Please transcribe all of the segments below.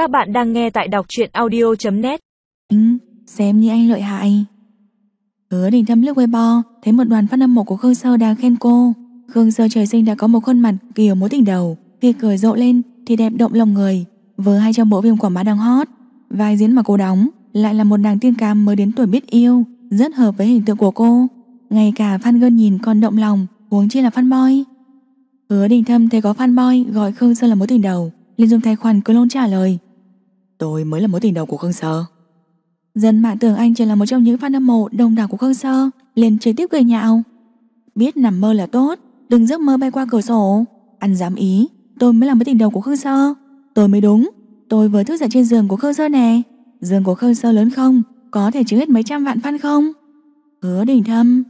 Các bạn đang nghe tại đọc truyện audio.net Anh, xem như anh lợi hại. Hứa đình thâm lướt Weibo, thấy một đoàn phát âm mộ của Khương Sơ đang khen cô. Khương Sơ trời sinh đã có một khuôn mặt kiểu mối tình đầu, khi cười rộ lên thì đẹp động lòng người, vừa hay trong bộ phim quảng bá đang hot. Vai diễn mà cô đóng lại là một nàng tiên cam mới đến tuổi biết yêu, rất hợp với hình tượng của cô. Ngay cả fan girl nhìn còn động lòng, huống chi là fan boy. Hứa đình thâm thấy có fan boy gọi Khương Sơ là mối tình đầu, liền dùng tài khoản cứ lôn trả lời. Tôi mới là mối tình đầu của Khương Sơ. Dân mạng tưởng anh chỉ là một trong những fan hâm mộ đông đảo của Khương Sơ, liền trực tiếp cười nhạo. Biết nằm mơ là tốt, đừng giấc mơ bay qua cửa sổ. anh dám ý, tôi mới là mối tình đầu của Khương Sơ. Tôi mới đúng, tôi vừa thức dậy trên giường của Khương Sơ nè. Giường của Khương Sơ lớn không, có thể chứa hết mấy trăm vạn fan không? Hứa đình thâm,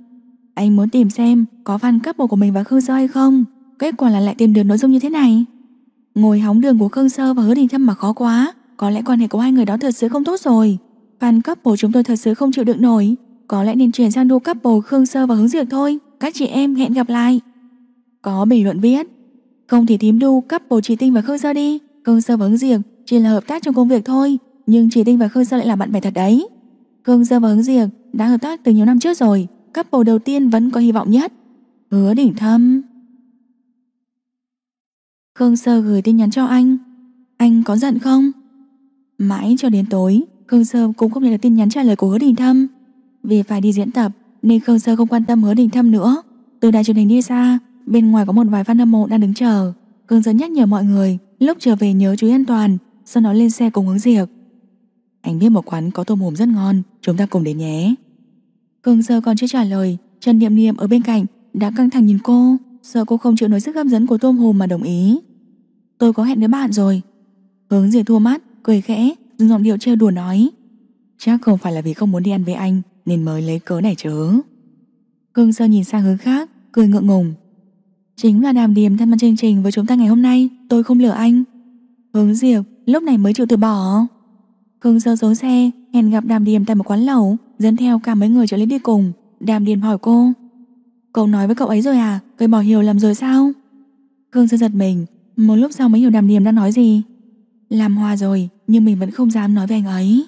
anh muốn tìm xem có fan couple của mình và Khương Sơ hay không. Kết quả là lại tìm được nội dung như thế này. Ngồi hóng đường của Khương Sơ và Hứa đình thâm mà khó quá, có lẽ quan hệ của hai người đó thật sự không tốt rồi. Fan couple chúng tôi thật sự không chịu đựng nổi. Có lẽ nên chuyển sang đua couple Khương Sơ và Hướng diệt thôi. Các chị em, hẹn gặp lại. Có bình luận viết, Không thì thím đu couple chị Tinh và Khương Sơ đi. Khương Sơ và Hướng Diệp chỉ là hợp tác trong công việc thôi, Nhưng chị Tinh và Khương Sơ lại là bạn bè thật đấy. Khương Sơ và Hướng diệt đã hợp tác từ nhiều năm trước rồi. Couple đầu tiên vẫn có hy vọng nhất. Hứa đỉnh thâm. Khương Sơ gửi tin nhắn cho anh. Anh có giận không? Mãi cho đến tối Khương Sơ cũng không nhận được tin nhắn trả lời của Hứa Đình Thâm. Vì phải đi diễn tập nên Khương Sơ không quan tâm Hứa Đình Thâm nữa. Từ đài truyền hình đi xa, bên ngoài có một vài fan hâm mộ đang đứng chờ. Khương Sơ nhắc nhở mọi người lúc trở về nhớ chú ý an toàn, sau đó lên xe cùng hướng diệt. Anh biết một quán có tôm hùm rất ngon, chúng ta cùng đến nhé. Khương Sơ còn chưa trả lời, Trần Niệm Niệm ở bên cạnh đã căng thẳng nhìn cô, sợ cô không chịu nổi sức hấp dẫn của tôm hùm mà đồng ý. Tôi có hẹn với bạn rồi. Hướng diệt thua mắt, cười khẽ, dùng giọng điệu trêu đùa nói Chắc không phải là vì không muốn đi ăn với anh Nên mới lấy cớ này chứ. Cương Sơ nhìn sang hướng khác Cười ngượng ngùng Chính là đàm điểm tham gia chương trình với chúng ta ngày hôm nay Tôi không lừa anh. Hướng Diệp lúc này mới chịu từ bỏ? Cương Sơ xuống xe Hẹn gặp đàm điểm tại một quán lẩu Dẫn theo cả mấy người trở lên đi cùng. Đàm điểm hỏi cô Cậu nói với cậu ấy rồi à? Gây bỏ hiểu lầm rồi sao? Cương Sơ giật mình Một lúc sau mới hiểu đàm điểm đang nói gì làm hòa rồi, nhưng mình vẫn không dám nói về anh ấy.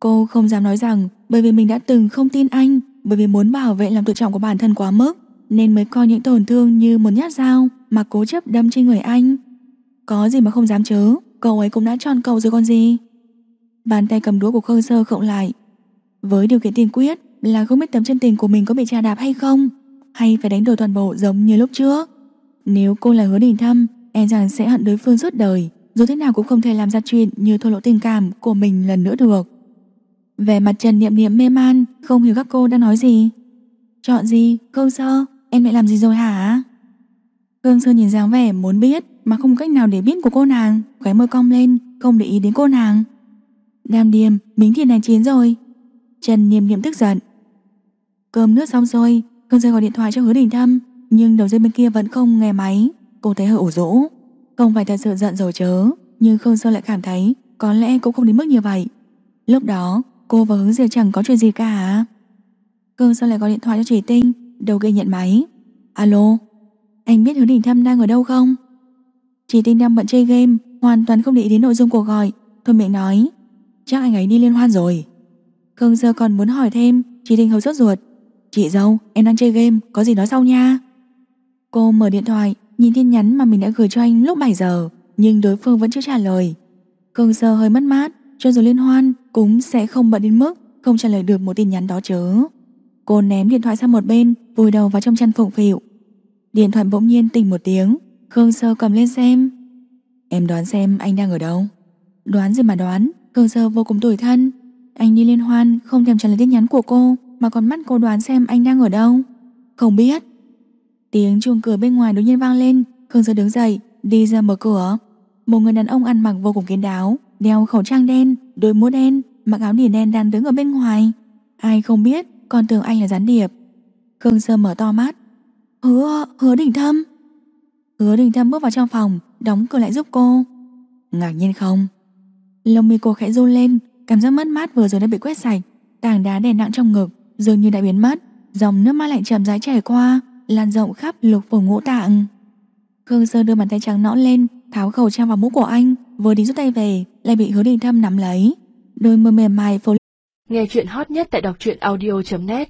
Cô không dám nói rằng Bởi vì mình đã từng không tin anh, Bởi vì muốn bảo vệ lòng tự trọng của bản thân quá mức, Nên mới coi những tổn thương như một nhát dao Mà cố chấp đâm trên người anh. Có gì mà không dám chớ Cậu ấy cũng đã tròn cầu rồi còn gì? Bàn tay cầm đũa của Khương Sơ khổng lại. Với điều kiện tiên quyết Là không biết tấm chân tình của mình có bị trà đạp hay không, Hay phải đánh đổi toàn bộ giống như lúc trước. Nếu cô là hứa đình thâm Em rằng sẽ hận đối phương suốt đời dù thế nào cũng không thể làm ra chuyện như thua lỗ tình cảm của mình lần nữa được. Về mặt Trần Niệm Niệm mê man, không hiểu các cô đang nói gì. Chọn gì, Khương Sơ, em lại làm gì rồi hả? Khương Sơ nhìn dáng vẻ muốn biết mà không cách nào để biết của cô nàng, khóe môi cong lên, không để ý đến cô nàng. Đam điềm, miếng thịt này chín rồi. Trần Niệm Niệm tức giận. Cơm nước xong rồi, Khương Sơ gọi điện thoại cho hứa đình thâm, nhưng đầu dây bên kia vẫn không nghe máy. Cô thấy hơi ủ rũ. Không phải thật sự giận rồi chớ Nhưng Khương Sơ lại cảm thấy Có lẽ cũng không đến mức như vậy. Lúc đó, cô và Hướng Diệp chẳng có chuyện gì cả Khương Sơ lại gọi điện thoại cho chị Tinh, Đầu kia nhận máy. Alo, Anh biết Hướng Đình Thâm đang ở đâu không? Chị Tinh đang bận chơi game, Hoàn toàn không để ý đến nội dung cuộc gọi. Thôi miệng nói, Chắc anh ấy đi liên hoan rồi. Khương Sơ còn muốn hỏi thêm Chị Tinh hầu sốt ruột. Chị dâu, em đang chơi game, Có gì nói sau nha. Cô mở điện thoại Nhìn tin nhắn mà mình đã gửi cho anh lúc 7 giờ, Nhưng đối phương vẫn chưa trả lời. Cường sơ hơi mất mát, Cho dù liên hoan cũng sẽ không bận đến mức Không trả lời được một tin nhắn đó chứ. Cô ném điện thoại sang một bên, Vùi đầu vào trong chăn phụng phịu. Điện thoại bỗng nhiên tỉnh một tiếng Khương Sơ cầm lên xem. Em đoán xem anh đang ở đâu? Đoán gì mà đoán Khương Sơ vô cùng tủi thân. Anh đi liên hoan không thèm trả lời tin nhắn của cô, Mà còn mắt cô đoán xem anh đang ở đâu. Không biết Tiếng chuông cửa bên ngoài đột nhiên vang lên Khương Sơ đứng dậy đi ra mở cửa. Một người đàn ông ăn mặc vô cùng kiến đáo Đeo khẩu trang đen, đôi mũ đen Mặc áo nỉ đen đang đứng ở bên ngoài. Ai không biết còn tưởng anh là gián điệp. Khương Sơ mở to mắt. Hứa, hứa đỉnh thâm. Hứa đỉnh thâm bước vào trong phòng Đóng cửa lại giúp cô. Ngạc nhiên không? Lông mi cô khẽ run lên Cảm giác mất mát vừa rồi đã bị quét sạch Tảng đá đè nặng trong ngực Dường như đã biến mất Dòng nước mắt lạnh chậm rãi chảy qua lan rộng khắp lục phủ ngũ tạng. Khương Sơ đưa bàn tay trắng nõn lên, tháo khẩu trang vào mũ của anh, vừa đi rút tay về lại bị hứa đình thâm nắm lấy đôi môi mềm mại phủ Nghe chuyện hot nhất tại đọc truyện audio.net